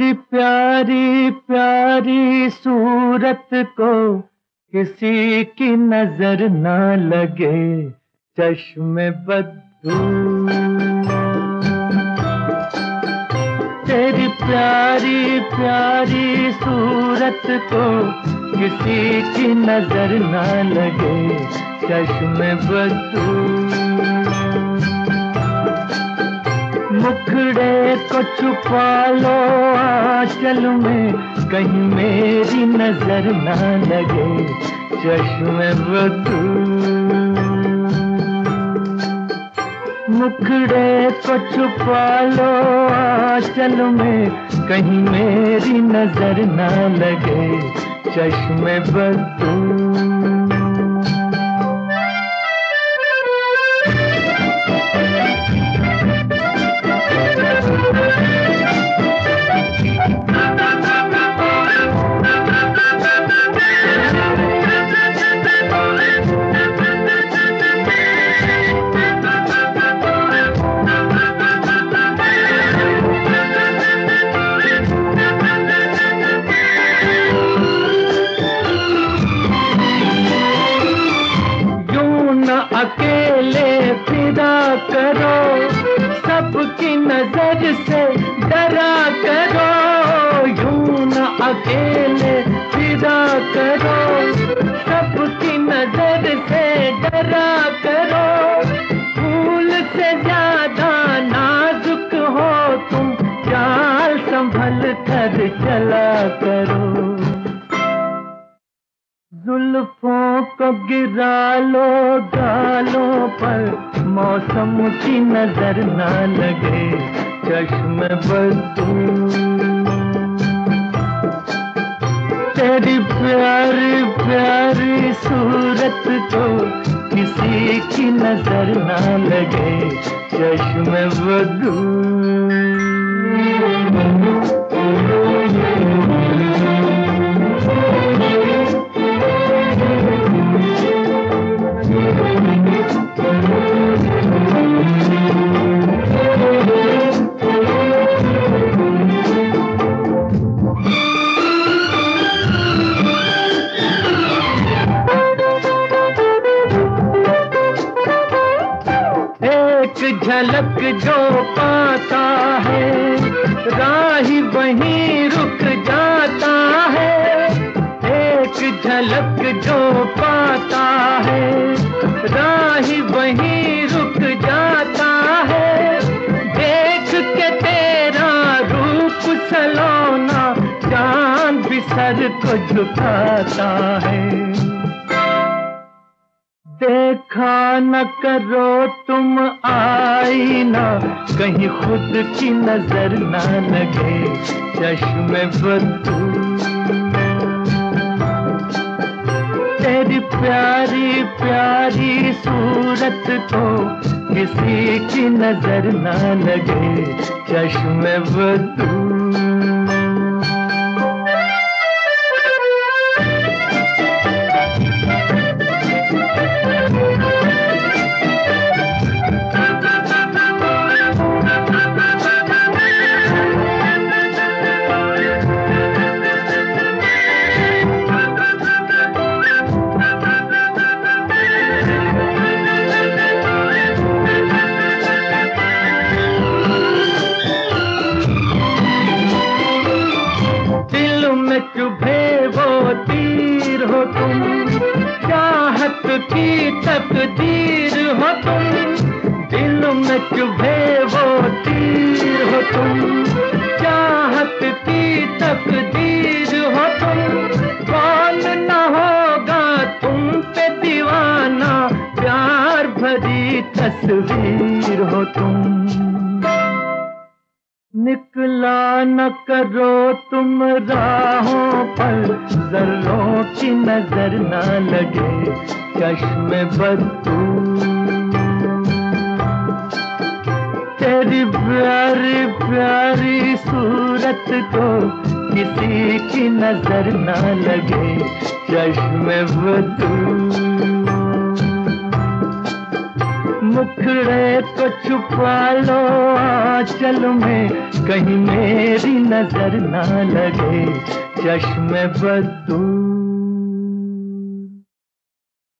प्यारी प्यारी सूरत को किसी की नज़र न लगे, चश्मे बदू तेरी प्यारी प्यारी सूरत को किसी की नज़र न लगे, चश्मे बदू मुखड़े को छुपा लो आंचल में, कहीं मेरी नज़र ना लगे चश्मे मुखड़े को छुपा लो आंचल में, कहीं मेरी नज़र ना लगे चश्मे बदू सबकी नज़र से डरा करो, यूँ न अकेले फिदा करो। सबकी नज़र से डरा करो, फूल से ज़्यादा नाजुक हो तुम चाल संभल कर चला करो। जुल्फों को गिरा लो, गालों पर मौसम की नज़र ना लगे, चश्म बदू तेरी प्यार, प्यारी सूरत को किसी की नज़र ना लगे, चश्म बदू झलक जो पाता है, राही वहीं रुक जाता है। एक झलक जो पाता है, राही वहीं रुक जाता है। देख के तेरा रूप सलोना, चाँद भी सर को झुकाता है। देखा न करो तुम आई ना कहीं खुद की नज़र ना लगे चश्मे तेरी प्यारी प्यारी सूरत को किसी की नज़र ना लगे चश्मे बदू। की तकदीर हो तुम, दिल में चुभे वो तीर हो तुम। चाहत की तकदीर हो तुम, कौन न होगा तुम पे दीवाना। प्यार भरी तस्वीर हो तुम। निकला न करो तुम राहों पर, जर्रों की नज़र न लगे चश्मे बदू तेरी प्यारी प्यारी सूरत को किसी की नज़र न लगे चश्मे बदू मुखड़े को छुपा लो चल में। कहीं मेरी नज़र ना लगे चश्मे बदू